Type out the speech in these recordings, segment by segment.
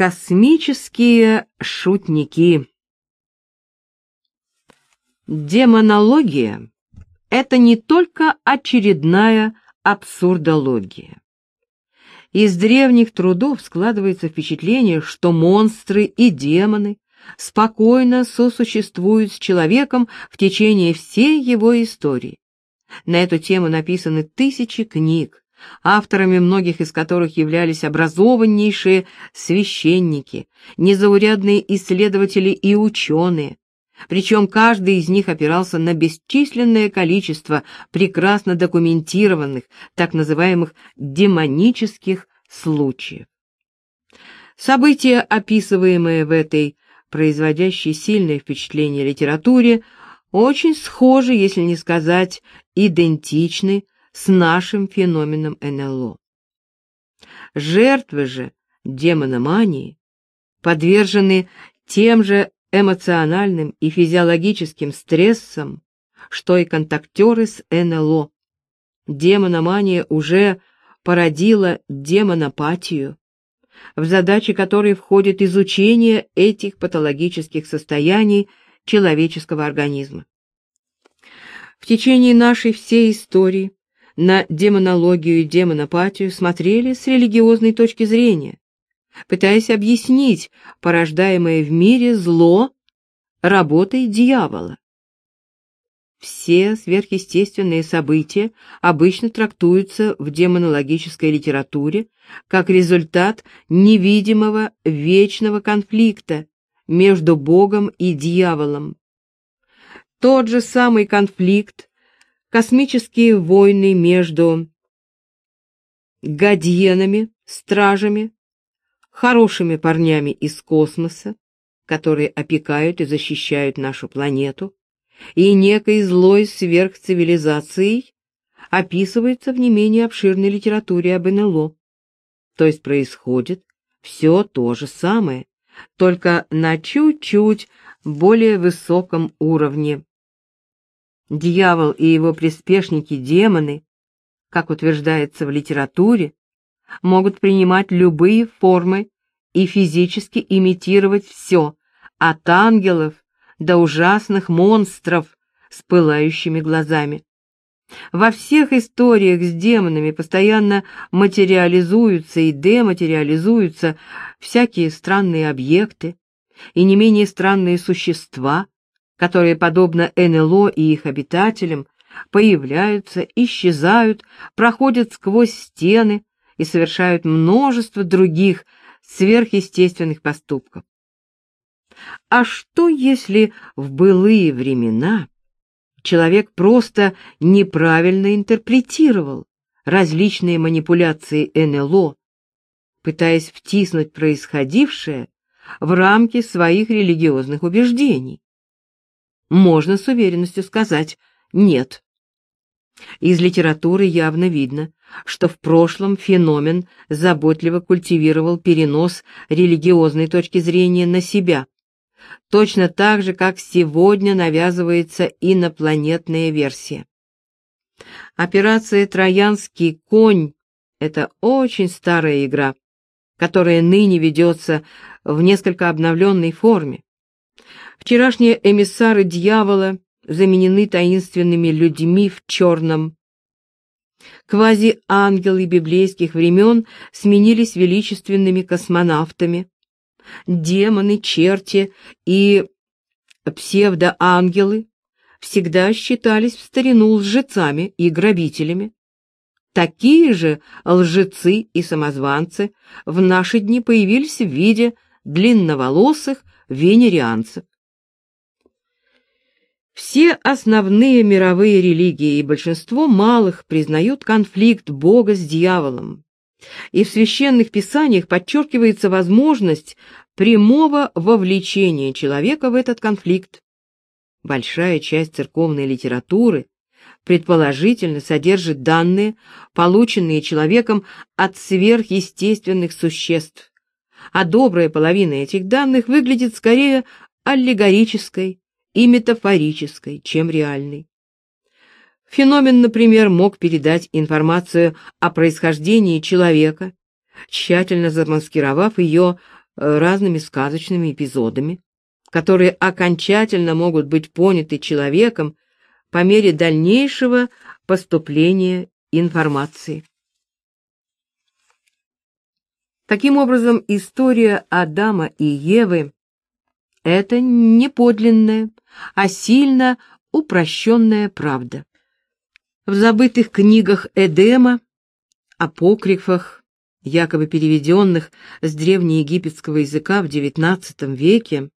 Космические шутники Демонология — это не только очередная абсурдология. Из древних трудов складывается впечатление, что монстры и демоны спокойно сосуществуют с человеком в течение всей его истории. На эту тему написаны тысячи книг, авторами многих из которых являлись образованнейшие священники, незаурядные исследователи и ученые, причем каждый из них опирался на бесчисленное количество прекрасно документированных, так называемых демонических случаев. События, описываемые в этой производящей сильное впечатление литературе, очень схожи, если не сказать идентичны, с нашим феноменом НЛО. Жертвы же демономании подвержены тем же эмоциональным и физиологическим стрессом, что и контактеры с НЛО. Демономания уже породила демонопатию, в задачи которой входит изучение этих патологических состояний человеческого организма. В течение нашей всей истории на демонологию и демонопатию смотрели с религиозной точки зрения, пытаясь объяснить порождаемое в мире зло работой дьявола. Все сверхъестественные события обычно трактуются в демонологической литературе как результат невидимого вечного конфликта между Богом и дьяволом. Тот же самый конфликт, космические войны между гадьенами, стражами, хорошими парнями из космоса, которые опекают и защищают нашу планету, и некой злой сверхцивилизацией описывается в не менее обширной литературе об НЛО. То есть происходит все то же самое, только на чуть-чуть более высоком уровне. Дьявол и его приспешники-демоны, как утверждается в литературе, могут принимать любые формы и физически имитировать все, от ангелов до ужасных монстров с пылающими глазами. Во всех историях с демонами постоянно материализуются и дематериализуются всякие странные объекты и не менее странные существа, которые, подобно НЛО и их обитателям, появляются, исчезают, проходят сквозь стены, и совершают множество других сверхъестественных поступков. А что, если в былые времена человек просто неправильно интерпретировал различные манипуляции НЛО, пытаясь втиснуть происходившее в рамки своих религиозных убеждений? Можно с уверенностью сказать «нет». Из литературы явно видно, что в прошлом феномен заботливо культивировал перенос религиозной точки зрения на себя, точно так же, как сегодня навязывается инопланетная версия. Операция «Троянский конь» — это очень старая игра, которая ныне ведется в несколько обновленной форме. Вчерашние эмиссары дьявола заменены таинственными людьми в черном. Квази-ангелы библейских времен сменились величественными космонавтами. Демоны, черти и псевдоангелы всегда считались в старину лжецами и грабителями. Такие же лжецы и самозванцы в наши дни появились в виде длинноволосых венерианцев. Все основные мировые религии и большинство малых признают конфликт Бога с дьяволом. И в священных писаниях подчеркивается возможность прямого вовлечения человека в этот конфликт. Большая часть церковной литературы предположительно содержит данные, полученные человеком от сверхъестественных существ, а добрая половина этих данных выглядит скорее аллегорической, и метафорической, чем реальной. Феномен, например, мог передать информацию о происхождении человека, тщательно замаскировав ее э, разными сказочными эпизодами, которые окончательно могут быть поняты человеком по мере дальнейшего поступления информации. Таким образом, история Адама и Евы — это не подлинная, а сильно упрощенная правда. В забытых книгах Эдема, апокрифах, якобы переведенных с древнеегипетского языка в XIX веке,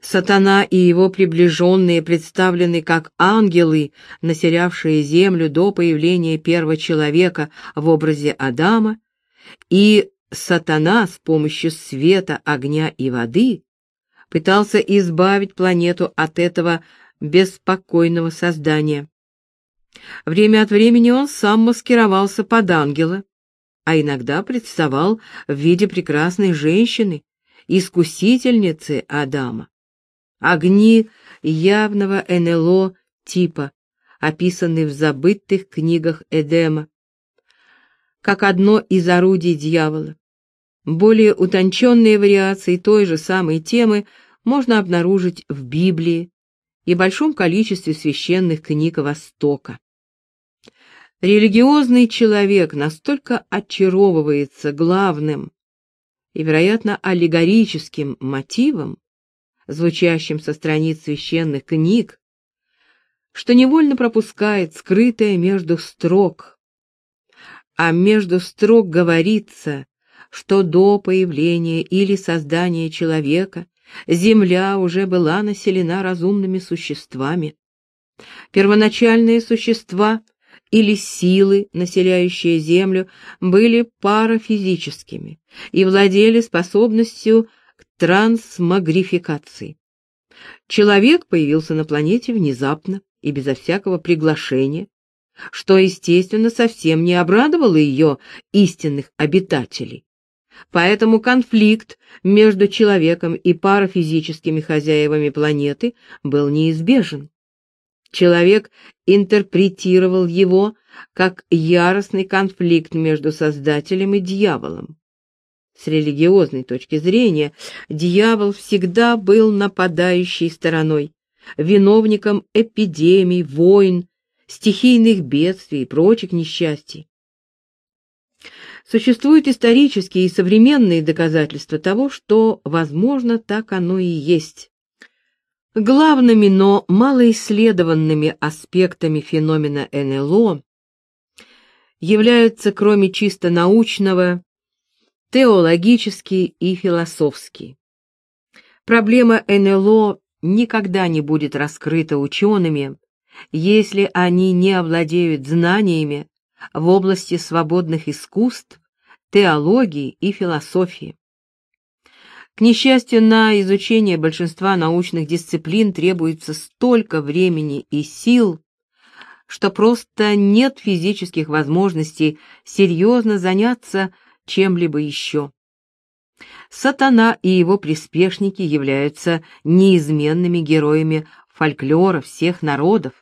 Сатана и его приближенные представлены как ангелы, населявшие землю до появления первого человека в образе Адама, и Сатана с помощью света, огня и воды пытался избавить планету от этого беспокойного создания. Время от времени он сам маскировался под ангела, а иногда представал в виде прекрасной женщины, искусительницы Адама. Огни явного НЛО типа, описанные в забытых книгах Эдема, как одно из орудий дьявола. Более утонченные вариации той же самой темы можно обнаружить в Библии и большом количестве священных книг Востока. Религиозный человек настолько очаровывается главным и, вероятно, аллегорическим мотивом, звучащим со страниц священных книг, что невольно пропускает скрытое между строк. А между строк говорится, что до появления или создания человека земля уже была населена разумными существами. Первоначальные существа или силы, населяющие землю, были парафизическими и владели способностью трансмагрификации. Человек появился на планете внезапно и безо всякого приглашения, что, естественно, совсем не обрадовало ее истинных обитателей. Поэтому конфликт между человеком и парафизическими хозяевами планеты был неизбежен. Человек интерпретировал его как яростный конфликт между Создателем и дьяволом. С религиозной точки зрения, дьявол всегда был нападающей стороной, виновником эпидемий, войн, стихийных бедствий и прочих несчастий. Существуют исторические и современные доказательства того, что, возможно, так оно и есть. Главными, но малоисследованными аспектами феномена НЛО являются, кроме чисто научного, теологический и философский. Проблема НЛО никогда не будет раскрыта учеными, если они не овладеют знаниями в области свободных искусств, теологии и философии. К несчастью, на изучение большинства научных дисциплин требуется столько времени и сил, что просто нет физических возможностей серьезно заняться чем-либо еще. Сатана и его приспешники являются неизменными героями фольклора всех народов,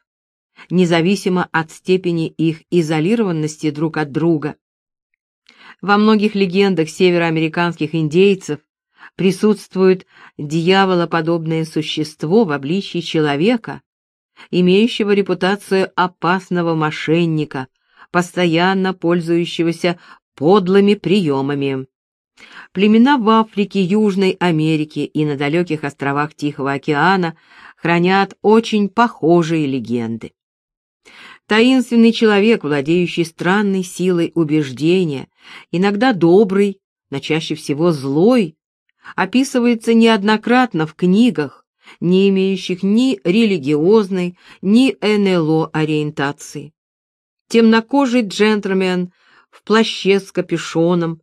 независимо от степени их изолированности друг от друга. Во многих легендах североамериканских индейцев присутствует дьяволоподобное существо в обличии человека, имеющего репутацию опасного мошенника, постоянно пользующегося подлыми приемами. Племена в Африке, Южной Америке и на далеких островах Тихого океана хранят очень похожие легенды. Таинственный человек, владеющий странной силой убеждения, иногда добрый, но чаще всего злой, описывается неоднократно в книгах, не имеющих ни религиозной, ни НЛО ориентации. Темнокожий джентльмен в плаще с капюшоном,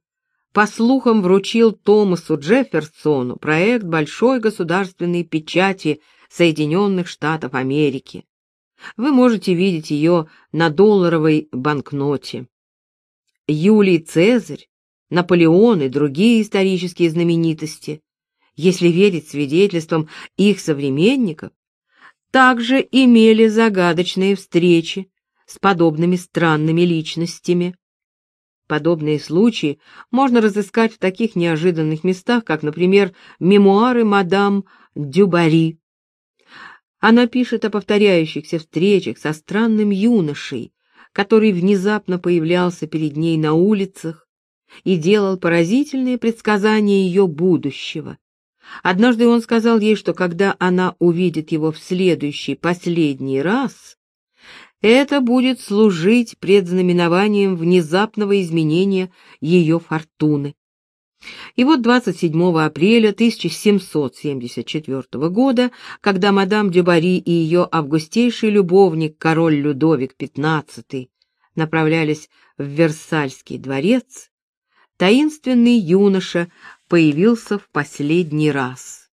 по слухам вручил Томасу Джефферсону проект большой государственной печати Соединенных Штатов Америки. Вы можете видеть ее на долларовой банкноте. Юлий Цезарь, Наполеон и другие исторические знаменитости, если верить свидетельствам их современников, также имели загадочные встречи с подобными странными личностями. Подобные случаи можно разыскать в таких неожиданных местах, как, например, мемуары мадам Дюбари. Она пишет о повторяющихся встречах со странным юношей, который внезапно появлялся перед ней на улицах и делал поразительные предсказания ее будущего. Однажды он сказал ей, что когда она увидит его в следующий, последний раз, это будет служить предзнаменованием внезапного изменения ее фортуны. И вот 27 апреля 1774 года, когда мадам Дюбари и ее августейший любовник, король Людовик XV, направлялись в Версальский дворец, таинственный юноша появился в последний раз.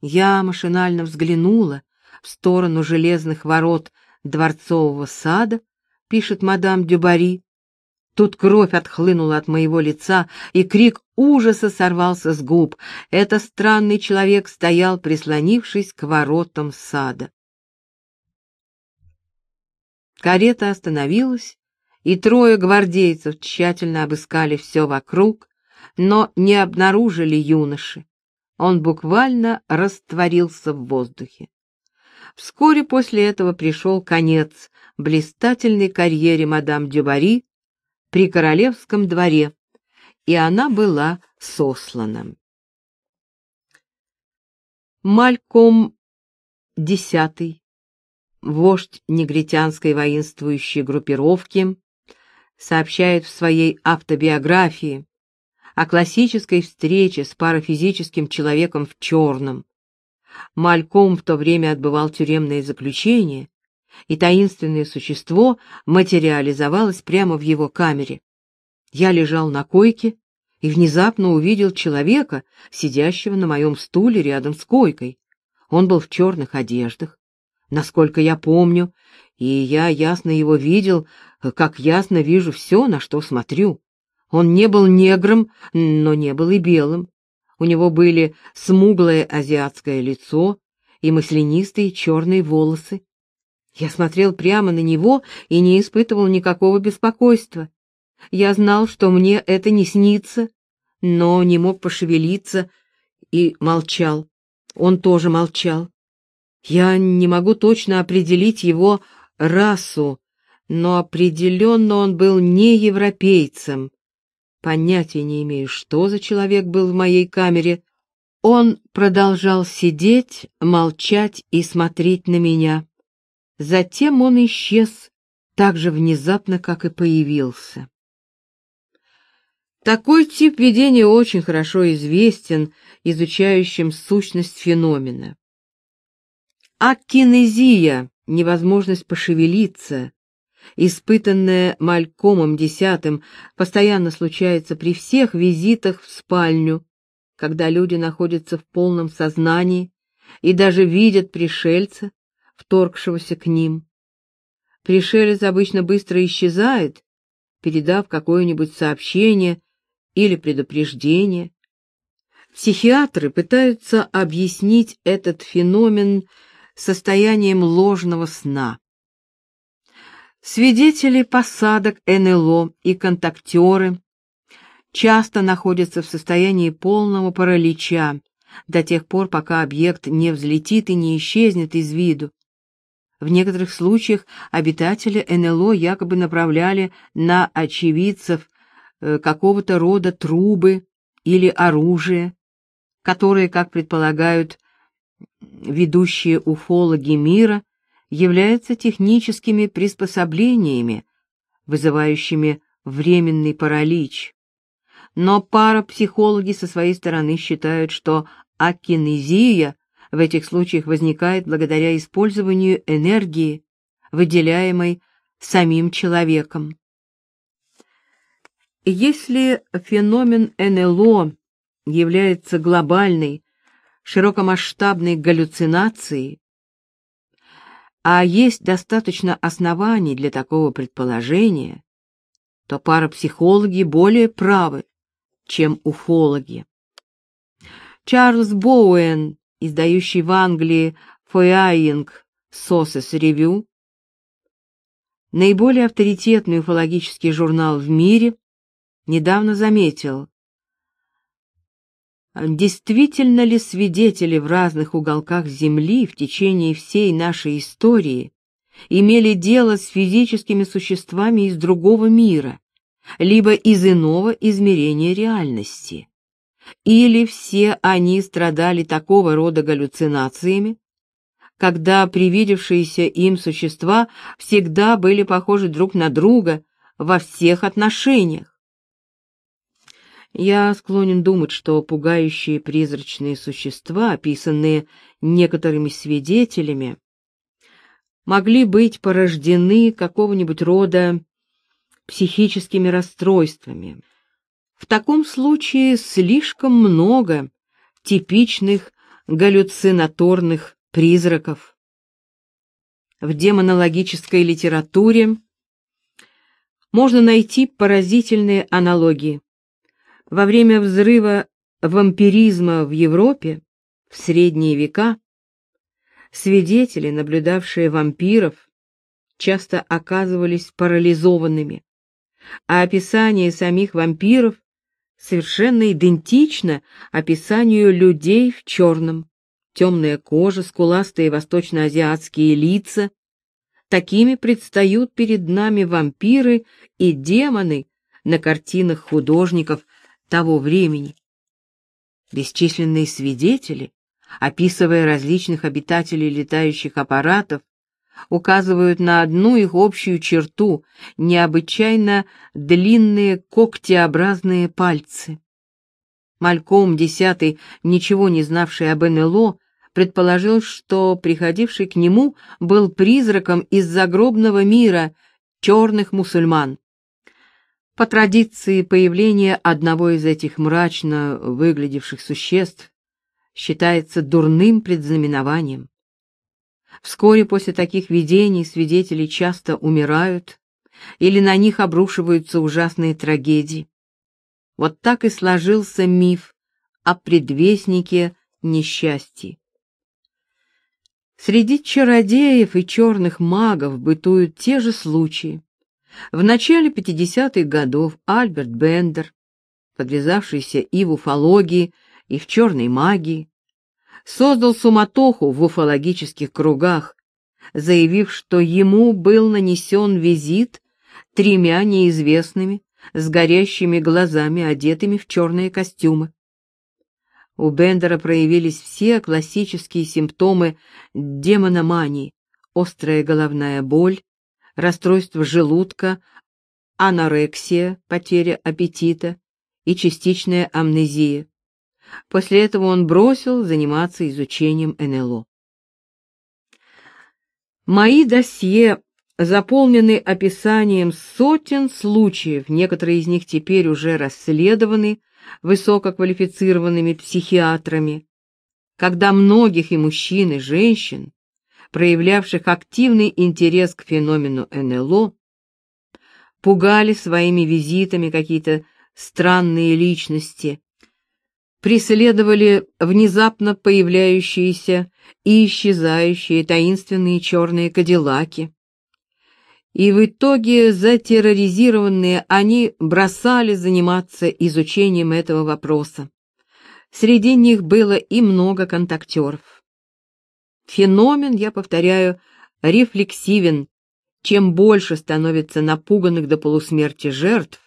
Я машинально взглянула в сторону железных ворот дворцового сада, пишет мадам Дюбари. Тут кровь отхлынула от моего лица, и крик ужаса сорвался с губ. Это странный человек стоял, прислонившись к воротам сада. Карета остановилась, и трое гвардейцев тщательно обыскали все вокруг, но не обнаружили юноши. Он буквально растворился в воздухе. Вскоре после этого пришел конец блистательной карьере мадам Дюбари при королевском дворе, и она была сослана. Мальком X, вождь негритянской воинствующей группировки, сообщает в своей автобиографии о классической встрече с парафизическим человеком в черном, Мальком в то время отбывал тюремное заключение, и таинственное существо материализовалось прямо в его камере. Я лежал на койке и внезапно увидел человека, сидящего на моем стуле рядом с койкой. Он был в черных одеждах, насколько я помню, и я ясно его видел, как ясно вижу все, на что смотрю. Он не был негром, но не был и белым. У него были смуглое азиатское лицо и маслянистые черные волосы. Я смотрел прямо на него и не испытывал никакого беспокойства. Я знал, что мне это не снится, но не мог пошевелиться и молчал. Он тоже молчал. Я не могу точно определить его расу, но определенно он был не европейцем. Понятия не имею, что за человек был в моей камере. Он продолжал сидеть, молчать и смотреть на меня. Затем он исчез так же внезапно, как и появился. Такой тип видения очень хорошо известен изучающим сущность феномена. Аккинезия, невозможность пошевелиться, испытанное Малькомом Десятым, постоянно случается при всех визитах в спальню, когда люди находятся в полном сознании и даже видят пришельца, вторгшегося к ним. Пришелец обычно быстро исчезает, передав какое-нибудь сообщение или предупреждение. Психиатры пытаются объяснить этот феномен состоянием ложного сна. Свидетели посадок НЛО и контактеры часто находятся в состоянии полного паралича до тех пор, пока объект не взлетит и не исчезнет из виду. В некоторых случаях обитатели НЛО якобы направляли на очевидцев э, какого-то рода трубы или оружие, которые, как предполагают ведущие уфологи мира, являются техническими приспособлениями, вызывающими временный паралич. Но парапсихологи со своей стороны считают, что акинезия в этих случаях возникает благодаря использованию энергии, выделяемой самим человеком. Если феномен НЛО является глобальной, широкомасштабной галлюцинацией, а есть достаточно оснований для такого предположения, то парапсихологи более правы, чем уфологи. Чарльз Боуэн, издающий в Англии Фояинг Сосес Ревью, наиболее авторитетный уфологический журнал в мире, недавно заметил, действительно ли свидетели в разных уголках Земли в течение всей нашей истории имели дело с физическими существами из другого мира, либо из иного измерения реальности. Или все они страдали такого рода галлюцинациями, когда привидевшиеся им существа всегда были похожи друг на друга во всех отношениях. Я склонен думать, что пугающие призрачные существа, описанные некоторыми свидетелями, могли быть порождены какого-нибудь рода психическими расстройствами. В таком случае слишком много типичных галлюцинаторных призраков. В демонологической литературе можно найти поразительные аналогии. Во время взрыва вампиризма в Европе в средние века свидетели, наблюдавшие вампиров, часто оказывались парализованными, а описание самих вампиров совершенно идентично описанию людей в черном. Темная кожа, скуластые восточноазиатские лица. Такими предстают перед нами вампиры и демоны на картинах художников того времени. Бесчисленные свидетели, описывая различных обитателей летающих аппаратов, указывают на одну их общую черту — необычайно длинные когтеобразные пальцы. Мальком Десятый, ничего не знавший об НЛО, предположил, что приходивший к нему был призраком из загробного мира черных мусульман. По традиции появление одного из этих мрачно выглядевших существ считается дурным предзнаменованием. Вскоре после таких видений свидетели часто умирают или на них обрушиваются ужасные трагедии. Вот так и сложился миф о предвестнике несчастья. Среди чародеев и черных магов бытуют те же случаи. В начале 50-х годов Альберт Бендер, подвязавшийся и в уфологии, и в черной магии, создал суматоху в уфологических кругах, заявив, что ему был нанесен визит тремя неизвестными, с горящими глазами, одетыми в черные костюмы. У Бендера проявились все классические симптомы демономании, острая головная боль, расстройство желудка, анорексия, потеря аппетита и частичная амнезия. После этого он бросил заниматься изучением НЛО. Мои досье заполнены описанием сотен случаев, некоторые из них теперь уже расследованы высококвалифицированными психиатрами, когда многих и мужчин, и женщин, проявлявших активный интерес к феномену НЛО, пугали своими визитами какие-то странные личности, преследовали внезапно появляющиеся и исчезающие таинственные черные кадиллаки. И в итоге, затерроризированные, они бросали заниматься изучением этого вопроса. Среди них было и много контактеров. Феномен, я повторяю, рефлексивен. Чем больше становится напуганных до полусмерти жертв,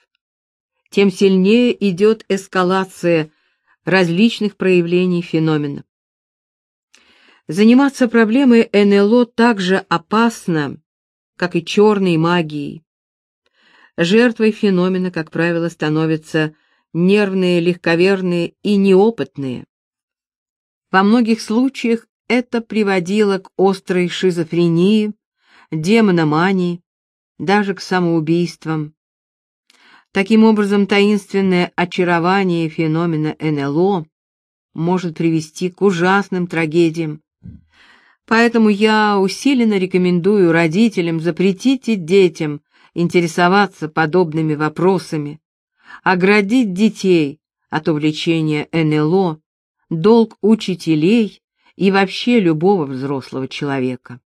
тем сильнее идет эскалация различных проявлений феномена. Заниматься проблемой НЛО так же опасно, как и черной магией. Жертвой феномена, как правило, становятся нервные, легковерные и неопытные. Во многих случаях это приводило к острой шизофрении, демономании, даже к самоубийствам. Таким образом, таинственное очарование феномена НЛО может привести к ужасным трагедиям. Поэтому я усиленно рекомендую родителям запретить детям интересоваться подобными вопросами, оградить детей от увлечения НЛО, долг учителей и вообще любого взрослого человека.